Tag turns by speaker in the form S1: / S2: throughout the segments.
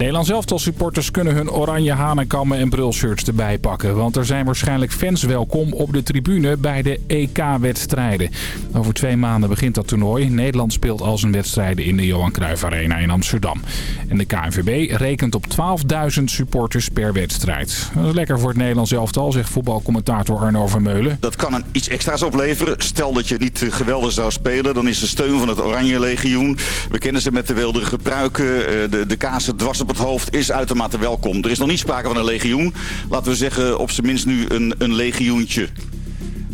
S1: Nederlands elftal supporters kunnen hun oranje hanenkammen en brulshirts erbij pakken. Want er zijn waarschijnlijk fans welkom op de tribune bij de EK-wedstrijden. Over twee maanden begint dat toernooi. Nederland speelt al zijn wedstrijden in de Johan Cruijff Arena in Amsterdam. En de KNVB rekent op 12.000 supporters per wedstrijd. Dat is lekker voor het Nederlands elftal, zegt voetbalcommentator Arno Vermeulen.
S2: Dat kan een iets extra's opleveren. Stel dat je niet geweldig zou spelen, dan is de steun van het Oranje Legioen. We kennen ze met de wilderige pruiken, de, de kaas dwars op het hoofd is uitermate welkom. Er is nog niet sprake van een legioen. Laten we zeggen op zijn minst nu een, een legioentje.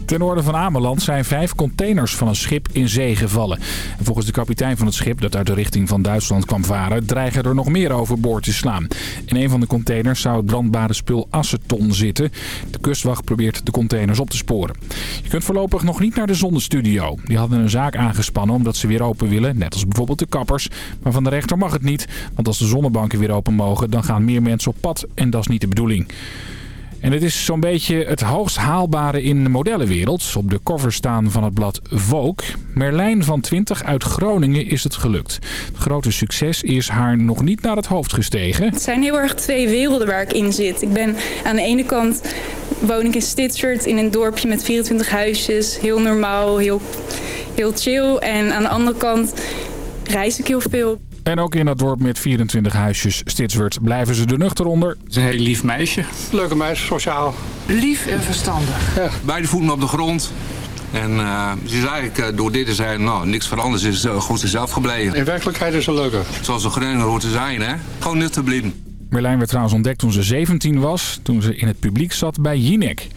S1: Ten noorden van Ameland zijn vijf containers van een schip in zee gevallen. volgens de kapitein van het schip dat uit de richting van Duitsland kwam varen... dreigen er nog meer overboord te slaan. In een van de containers zou het brandbare spul aceton zitten. De kustwacht probeert de containers op te sporen. Je kunt voorlopig nog niet naar de zonnestudio. Die hadden een zaak aangespannen omdat ze weer open willen, net als bijvoorbeeld de kappers. Maar van de rechter mag het niet, want als de zonnebanken weer open mogen... dan gaan meer mensen op pad en dat is niet de bedoeling. En het is zo'n beetje het hoogst haalbare in de modellenwereld. Op de cover staan van het blad Vogue. Merlijn van 20 uit Groningen is het gelukt. Het grote succes is haar nog niet naar het hoofd gestegen.
S3: Het zijn heel erg twee werelden waar ik in zit. Ik ben aan de ene kant woon ik in Stitchard in een dorpje met 24 huisjes. Heel normaal, heel, heel chill. En aan de andere kant reis ik heel veel.
S1: En ook in dat dorp met 24 huisjes Stitswurt blijven ze er nuchter onder.
S4: Het is een heel lief meisje.
S5: Leuke meisje, sociaal.
S6: Lief en verstandig.
S4: Ja. Beide voeten op de grond. En uh, ze is eigenlijk uh, door dit te zijn, nou, niks veranderd. Ze is uh, gewoon zichzelf gebleven.
S5: In werkelijkheid is ze leuker.
S4: Zoals een Groninger hoort te zijn, hè. Gewoon nuchter blind.
S1: Merlijn werd trouwens ontdekt toen ze 17 was. Toen ze in het publiek zat bij Jinek.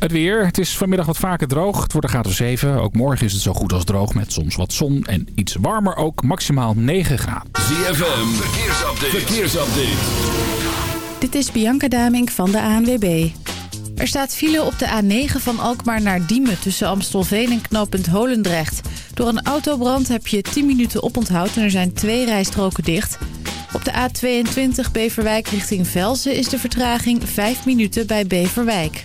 S1: Het weer. Het is vanmiddag wat vaker droog. Het wordt een graad of 7. Ook morgen is het zo goed als droog met soms wat zon. En iets warmer ook. Maximaal 9 graden.
S7: ZFM. Verkeersupdate. Verkeersupdate.
S8: Dit is Bianca Damink van de ANWB. Er staat file op de A9 van Alkmaar naar Diemen tussen Amstelveen en knooppunt Holendrecht. Door een autobrand heb je 10 minuten oponthoud en er zijn twee rijstroken dicht. Op de A22 Beverwijk richting Velzen is de vertraging 5 minuten bij Beverwijk.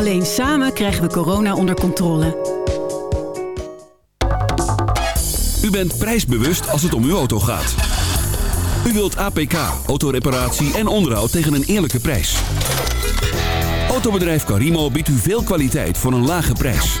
S9: Alleen samen krijgen we corona onder controle.
S7: U bent prijsbewust als het om uw auto gaat. U wilt APK, autoreparatie en onderhoud tegen een eerlijke prijs. Autobedrijf Carimo biedt u veel kwaliteit voor een lage prijs.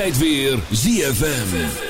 S7: tijd weer ZFM.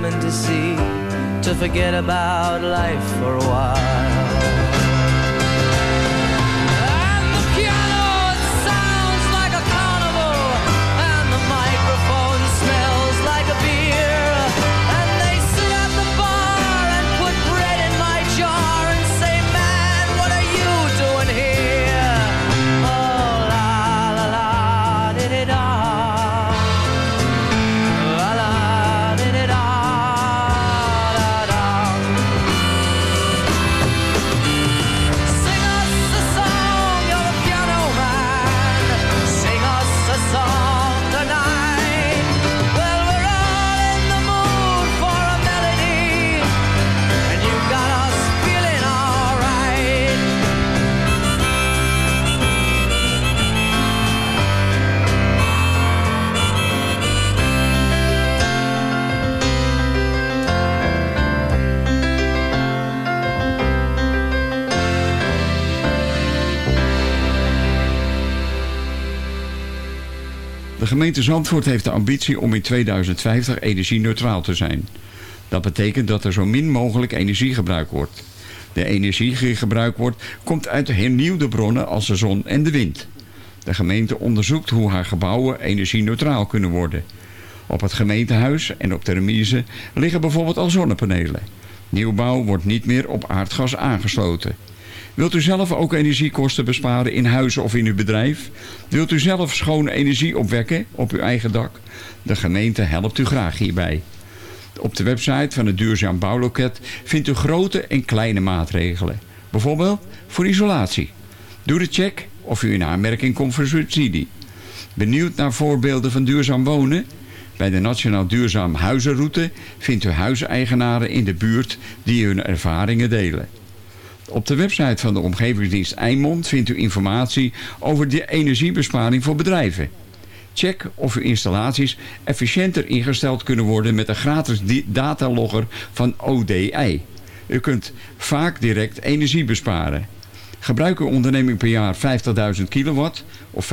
S10: Coming to see to forget about life for a while.
S11: Gemeente Zandvoort heeft de ambitie om in 2050 energie-neutraal te zijn. Dat betekent dat er zo min mogelijk energie gebruikt wordt. De energie die gebruikt wordt komt uit hernieuwde bronnen als de zon en de wind. De gemeente onderzoekt hoe haar gebouwen energie-neutraal kunnen worden. Op het gemeentehuis en op de remise liggen bijvoorbeeld al zonnepanelen. Nieuwbouw wordt niet meer op aardgas aangesloten. Wilt u zelf ook energiekosten besparen in huizen of in uw bedrijf? Wilt u zelf schone energie opwekken op uw eigen dak? De gemeente helpt u graag hierbij. Op de website van het Duurzaam Bouwloket vindt u grote en kleine maatregelen. Bijvoorbeeld voor isolatie. Doe de check of u in aanmerking komt voor subsidie. Benieuwd naar voorbeelden van duurzaam wonen? Bij de Nationaal Duurzaam Huizenroute vindt u huiseigenaren in de buurt die hun ervaringen delen. Op de website van de Omgevingsdienst Eimond vindt u informatie over de energiebesparing voor bedrijven. Check of uw installaties efficiënter ingesteld kunnen worden met een gratis datalogger van ODI. U kunt vaak direct energie besparen. Gebruikt uw onderneming per jaar 50.000 kilowatt of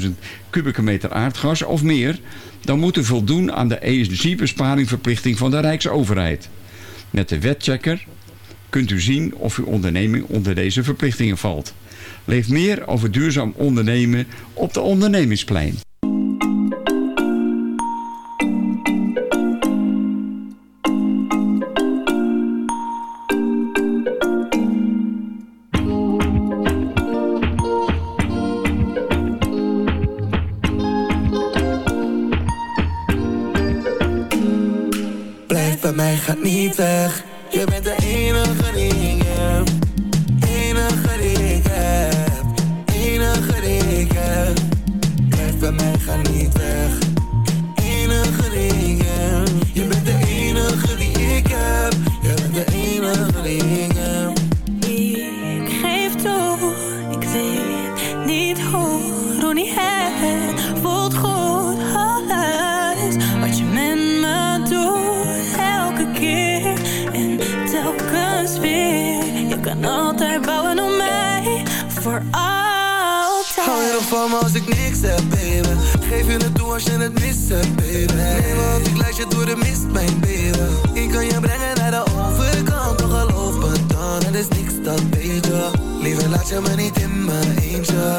S11: 25.000 kubieke meter aardgas of meer, dan moet u voldoen aan de energiebesparingverplichting van de Rijksoverheid. Met de wetchecker kunt u zien of uw onderneming onder deze verplichtingen valt. Leef meer over duurzaam ondernemen op de ondernemingsplein.
S12: Blijf bij mij, gaat niet weg. Je bent van me als ik niks heb, baby. Geef je het toe als je het mis hebt, baby. Neem ik leid je door de mist, mijn baby. Ik kan je brengen naar de overkant Toch geloof me dan, het is niks, dat je Liever laat je me niet in mijn eentje.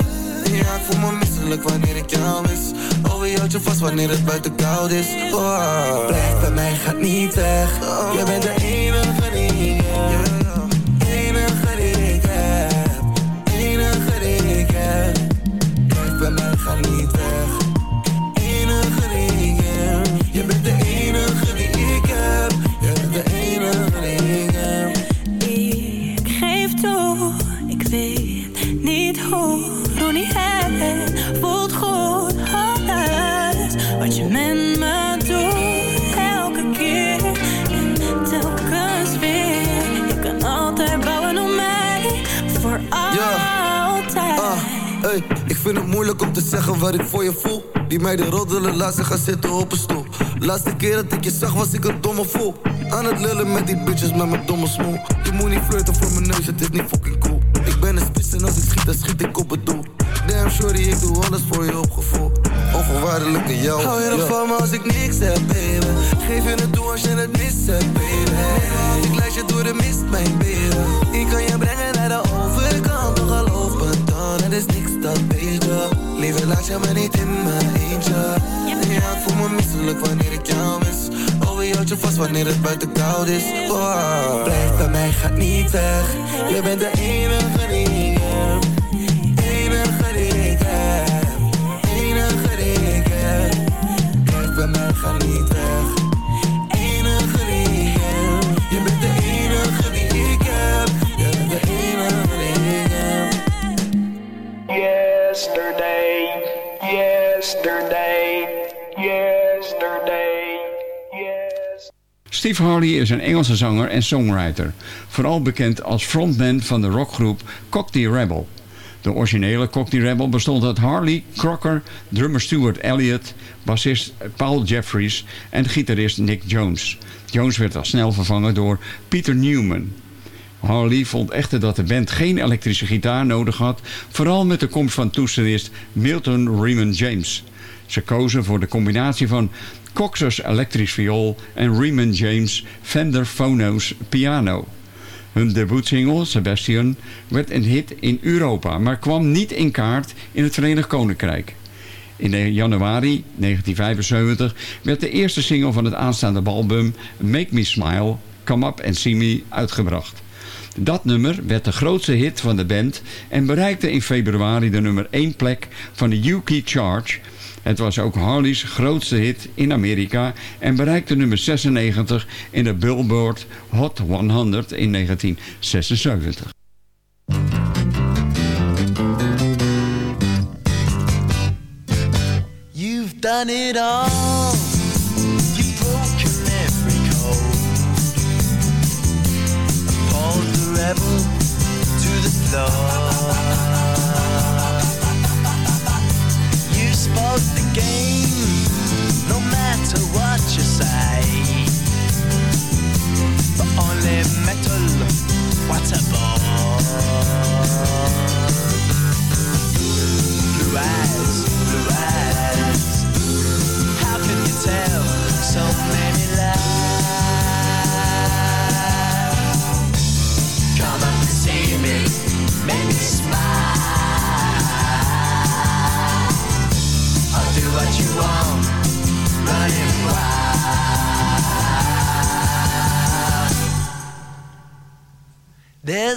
S12: Ja, ik voel me misselijk wanneer ik jou mis. Oh, wie houdt je vast wanneer het buiten koud is. Oh. Blijf bij mij, gaat niet weg. Je bent de enige die vind het moeilijk om te zeggen wat ik voor je voel. Die meiden roddelen, laat ze gaan zitten op een stoel. Laatste keer dat ik je zag was ik een domme voel. Aan het lullen met die bitches met mijn domme smoel. Je moet niet flirten voor mijn neus, het is niet fucking cool. Ik ben een vis en als ik schiet, dan schiet ik op het doel. Damn, sorry, ik doe alles voor je opgevoel. Onvoorwaardelijke jou. Hou je nog van me als ik niks heb, baby? Geef je het toe als je het mis hebt, baby. Ik leid je door de mist, mijn baby. Ik kan je brengen naar de overkant, is niks, dat weet je. Liever laat je me niet in mijn eentje. Ja, ik voel me misselijk wanneer ik jou mis. Oh, wie houdt je vast wanneer het buiten koud is? Wow. Blijf bij mij, gaat niet weg. Je bent de enige die
S13: yesterday, yesterday, yes.
S11: Steve Harley is een Engelse zanger en songwriter. Vooral bekend als frontman van de rockgroep Cockney Rebel. De originele Cockney Rebel bestond uit Harley, Crocker, drummer Stuart Elliott, bassist Paul Jeffries en gitarist Nick Jones. Jones werd al snel vervangen door Peter Newman. Harley vond echter dat de band geen elektrische gitaar nodig had, vooral met de komst van toetsenist Milton Raymond James. Ze kozen voor de combinatie van Cox's elektrisch viool en Raymond James Fender Phono's piano. Hun debuutsingle, Sebastian, werd een hit in Europa, maar kwam niet in kaart in het Verenigd Koninkrijk. In januari 1975 werd de eerste single van het aanstaande album Make Me Smile, Come Up and See Me uitgebracht. Dat nummer werd de grootste hit van de band en bereikte in februari de nummer 1 plek van de UK Charge. Het was ook Harley's grootste hit in Amerika en bereikte nummer 96 in de Billboard Hot 100 in 1976.
S14: You've done it all. Rebel to the floor. You spoke the game, no matter what you say. But only metal, what a bore.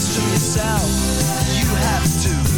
S14: It's from yourself. You have to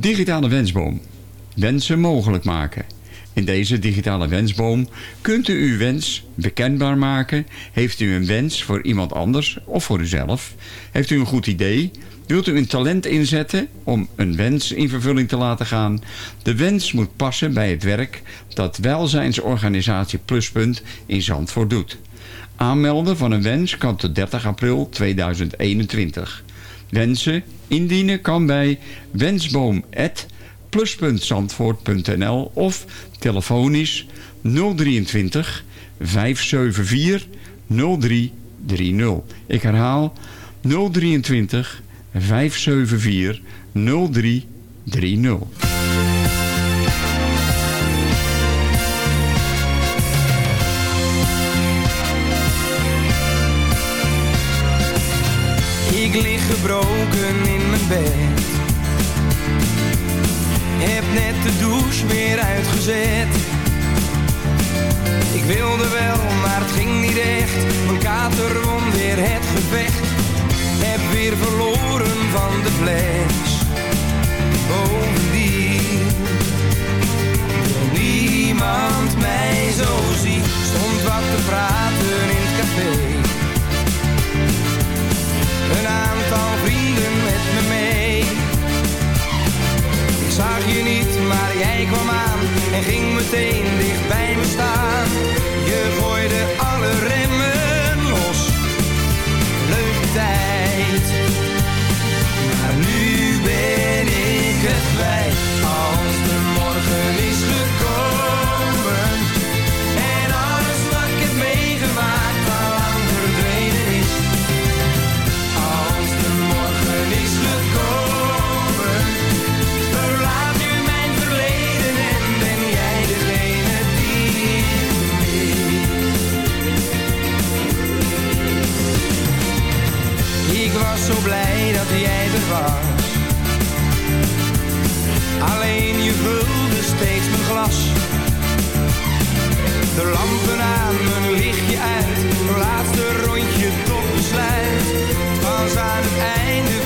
S11: Digitale wensboom. Wensen mogelijk maken. In deze digitale wensboom kunt u uw wens bekendbaar maken. Heeft u een wens voor iemand anders of voor uzelf? Heeft u een goed idee? Wilt u een talent inzetten om een wens in vervulling te laten gaan? De wens moet passen bij het werk dat welzijnsorganisatie Pluspunt in Zandvoort doet. Aanmelden van een wens kan tot 30 april 2021. Wensen indienen kan bij wensboom.pluspuntzandvoort.nl of telefonisch 023 574 0330. Ik herhaal 023 574 0330.
S15: Ik lig gebroken in mijn bed. De douche weer uitgezet. Ik wilde wel, maar het ging niet echt. Mijn kater won weer het gevecht. Heb weer verloren van de fles. Bovendien niemand mij zo zien. Stond wat te praten in het café. Een aantal en De lampen aan, mijn lichtje uit. Laatste rondje tot besluit. Was aan het einde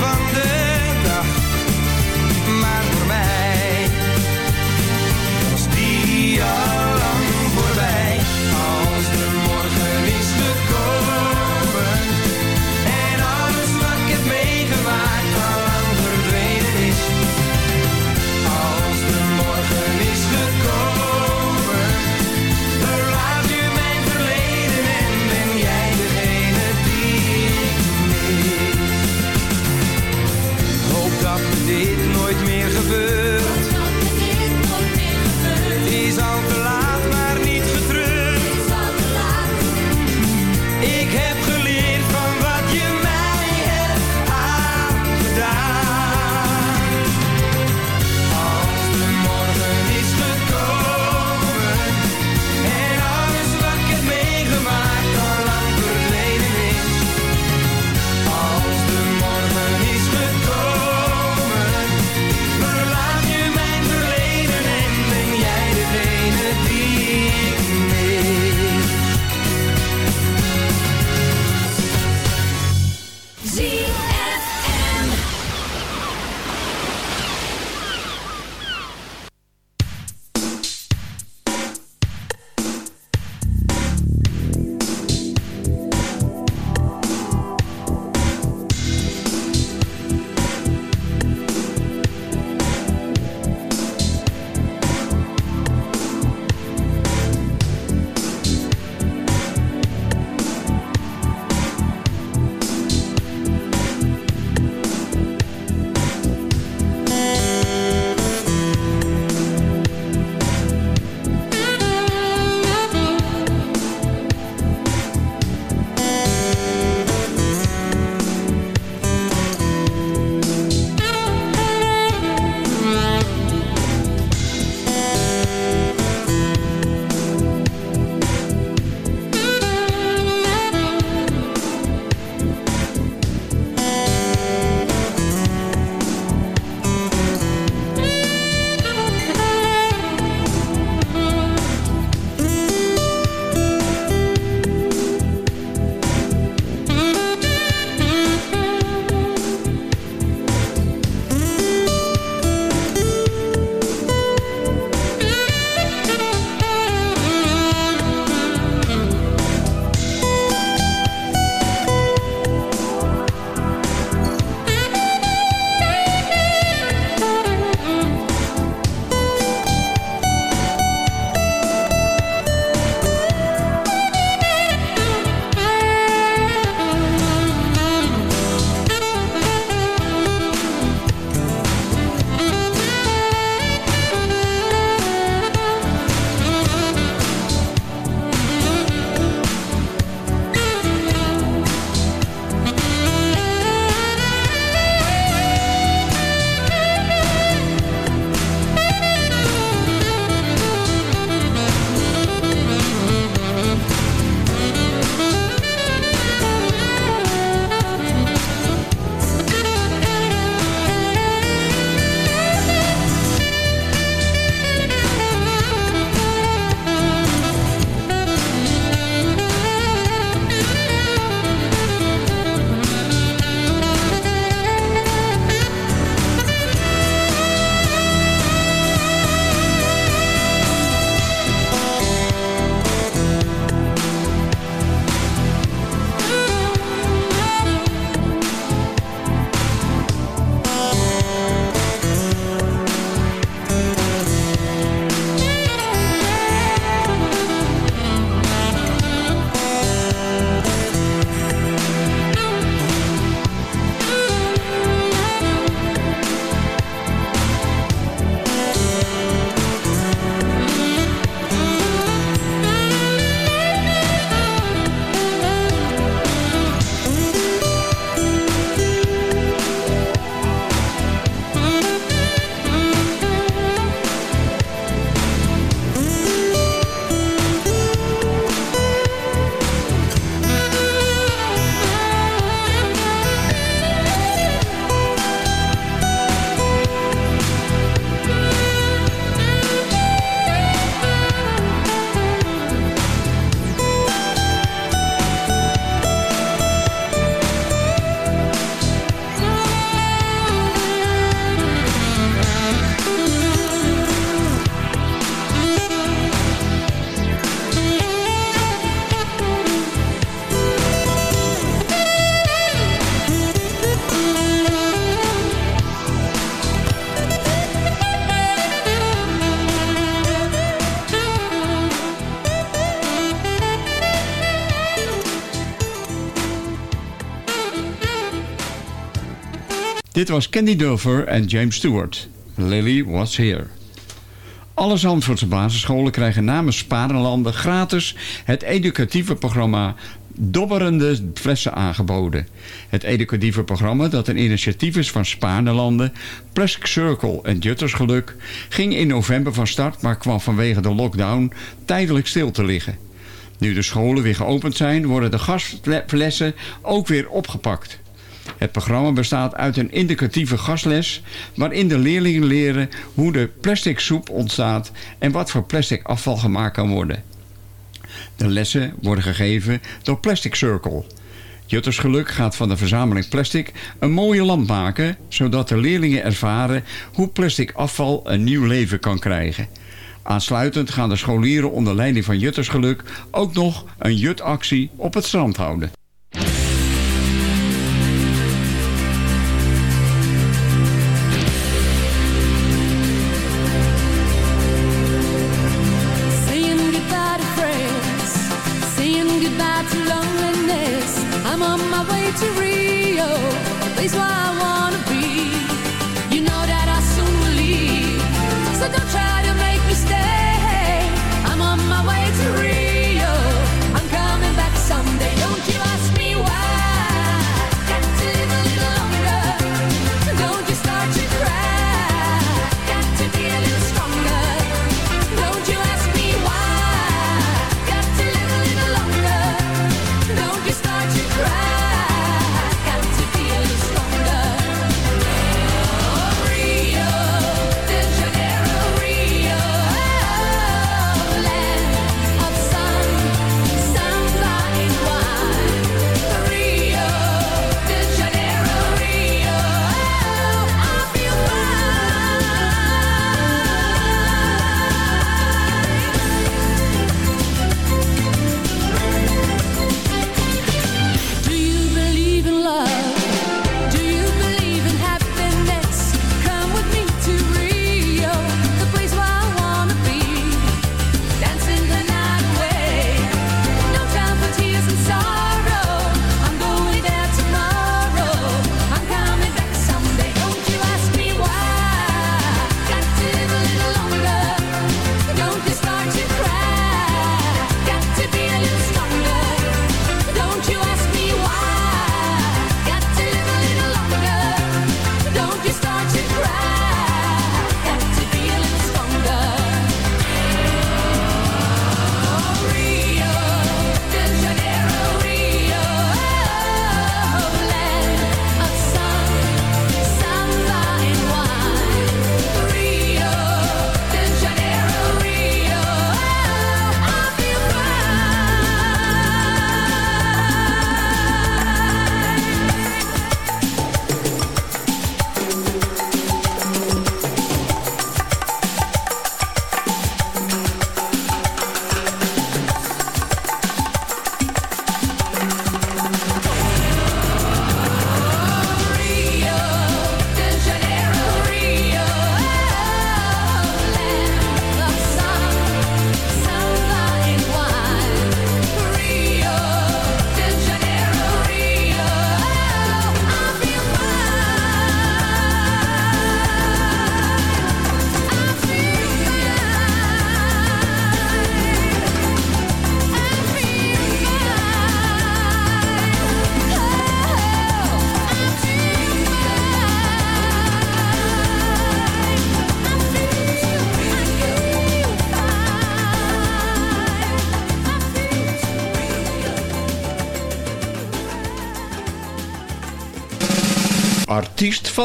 S15: Dit
S11: was Candy Dulfer en James Stewart. Lily was here. Alle Zandvoortse basisscholen krijgen namens Sparenlanden gratis het educatieve programma Dobberende Flessen aangeboden. Het educatieve programma, dat een initiatief is van Spaarnelanden, Plastic Circle en Juttersgeluk, ging in november van start, maar kwam vanwege de lockdown tijdelijk stil te liggen. Nu de scholen weer geopend zijn, worden de gasflessen ook weer opgepakt. Het programma bestaat uit een indicatieve gastles... waarin de leerlingen leren hoe de plastic soep ontstaat... en wat voor plastic afval gemaakt kan worden. De lessen worden gegeven door Plastic Circle. Jutters Geluk gaat van de verzameling plastic een mooie lamp maken... zodat de leerlingen ervaren hoe plastic afval een nieuw leven kan krijgen... Aansluitend gaan de scholieren onder leiding van Juttersgeluk ook nog een jutactie op het strand houden.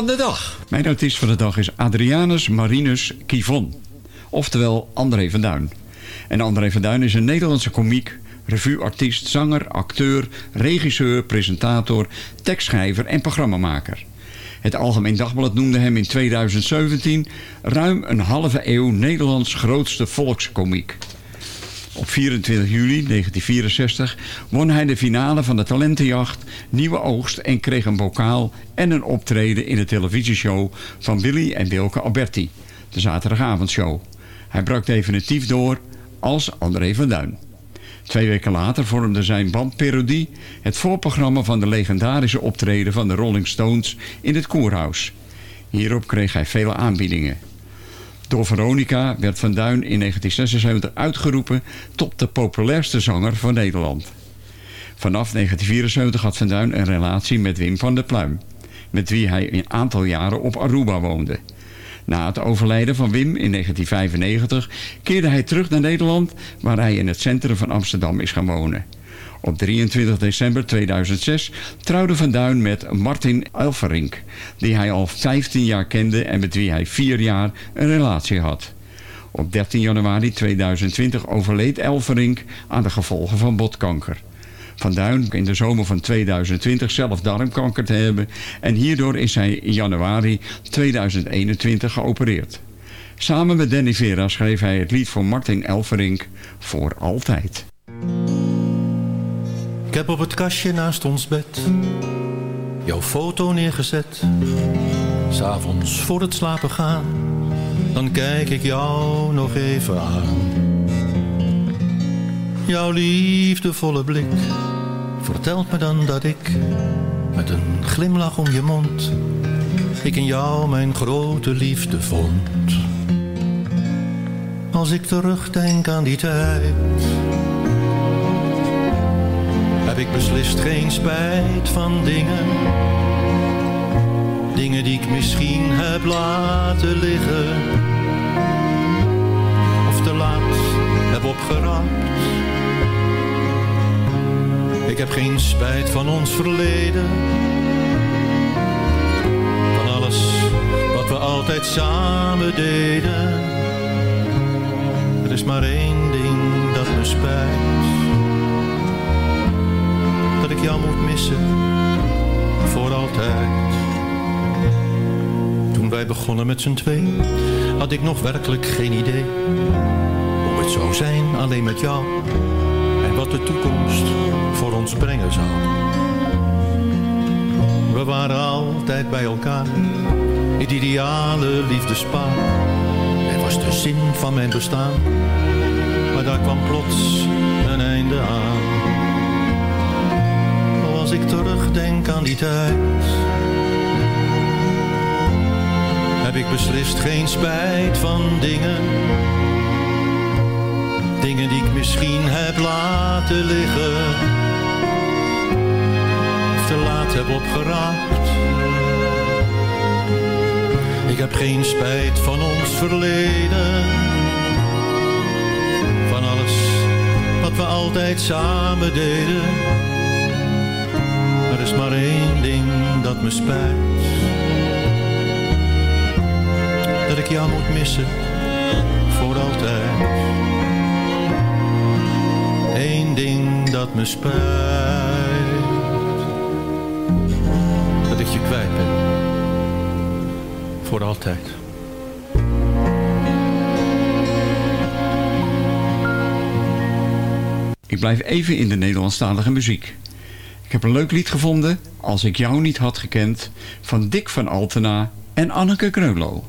S16: De
S11: dag. Mijn artiest van de dag is Adrianus Marinus Kivon. Oftewel André van Duin. En André van Duin is een Nederlandse komiek, revueartiest, zanger, acteur, regisseur, presentator, tekstschrijver en programmamaker. Het Algemeen Dagblad noemde hem in 2017 ruim een halve eeuw Nederlands grootste volkskomiek. Op 24 juli 1964 won hij de finale van de talentenjacht Nieuwe Oogst en kreeg een bokaal en een optreden in de televisieshow van Willy en Wilke Alberti, de zaterdagavondshow. Hij brak definitief door als André van Duin. Twee weken later vormde zijn bandparodie het voorprogramma van de legendarische optreden van de Rolling Stones in het Koerhuis. Hierop kreeg hij vele aanbiedingen. Door Veronica werd Van Duin in 1976 uitgeroepen tot de populairste zanger van Nederland. Vanaf 1974 had Van Duin een relatie met Wim van der Pluim, met wie hij een aantal jaren op Aruba woonde. Na het overlijden van Wim in 1995 keerde hij terug naar Nederland, waar hij in het centrum van Amsterdam is gaan wonen. Op 23 december 2006 trouwde Van Duin met Martin Elferink, die hij al 15 jaar kende en met wie hij vier jaar een relatie had. Op 13 januari 2020 overleed Elferink aan de gevolgen van botkanker. Van Duin in de zomer van 2020 zelf darmkanker te hebben en hierdoor is hij in januari 2021 geopereerd. Samen met Danny Vera schreef hij het lied voor Martin Elferink voor altijd.
S17: Ik heb op het kastje naast ons bed jouw foto neergezet. S'avonds voor het slapen gaan, dan kijk ik jou nog even aan. Jouw liefdevolle blik vertelt me dan dat ik met een glimlach om je mond, ik in jou mijn grote liefde vond. Als ik terugdenk aan die tijd ik beslist geen spijt van dingen. Dingen die ik misschien heb laten liggen. Of te laat heb opgeraapt. Ik heb geen spijt van ons verleden. Van alles wat we altijd samen deden. Er is maar één ding dat me spijt ik jou moet missen voor altijd. Toen wij begonnen met z'n twee, had ik nog werkelijk geen idee hoe het zou zijn alleen met jou en wat de toekomst voor ons brengen zou. We waren altijd bij elkaar, het ideale liefdespaar. Hij was de zin van mijn bestaan, maar daar kwam plots een einde aan als ik terugdenk aan die tijd. Heb ik beslist geen spijt van dingen. Dingen die ik misschien heb laten liggen. Of te laat heb opgeraapt. Ik heb geen spijt van ons verleden. Van alles wat we altijd samen deden er is maar één ding dat me spijt. Dat ik jou moet missen, voor altijd. Eén ding dat me spijt. Dat ik je kwijt ben, voor altijd.
S11: Ik blijf even in de Nederlandstalige muziek. Ik heb een leuk lied gevonden, Als ik jou niet had gekend, van Dick van Altena en Anneke Kreunlo.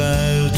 S18: 还有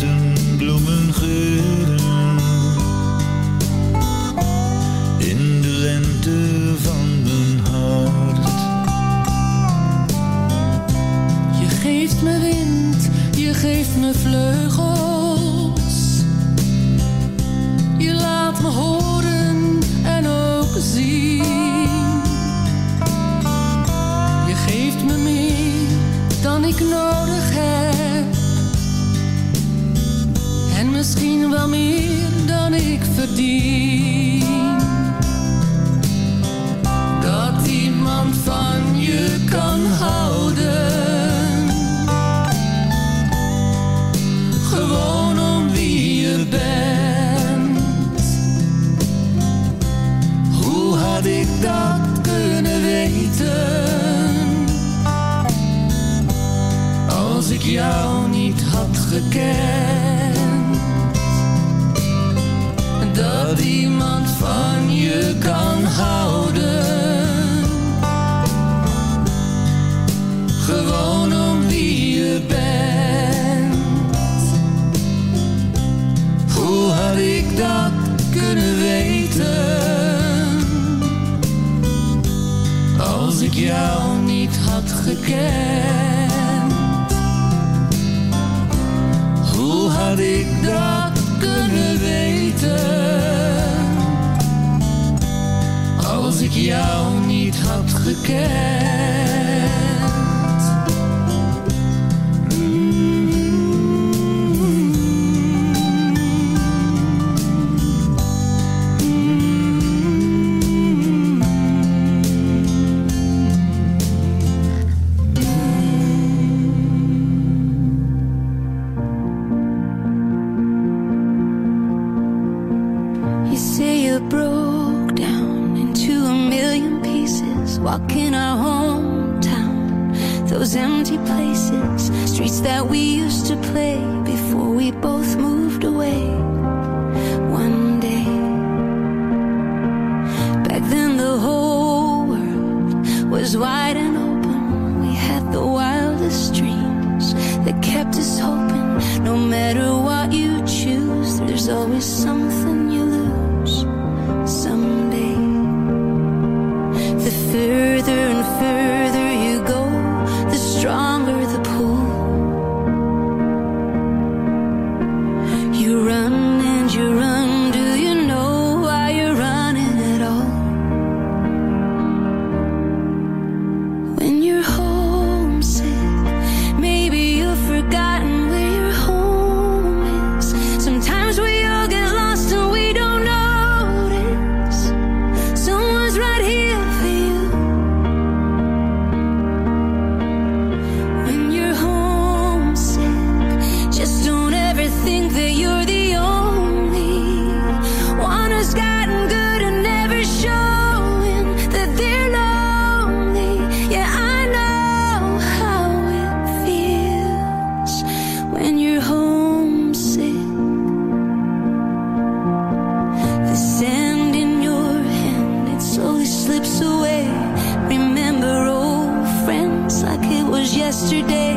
S18: yesterday.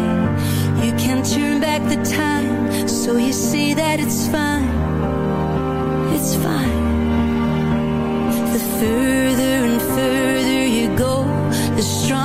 S18: You can't turn back the time, so you say that it's fine. It's fine. The further and further you go, the stronger.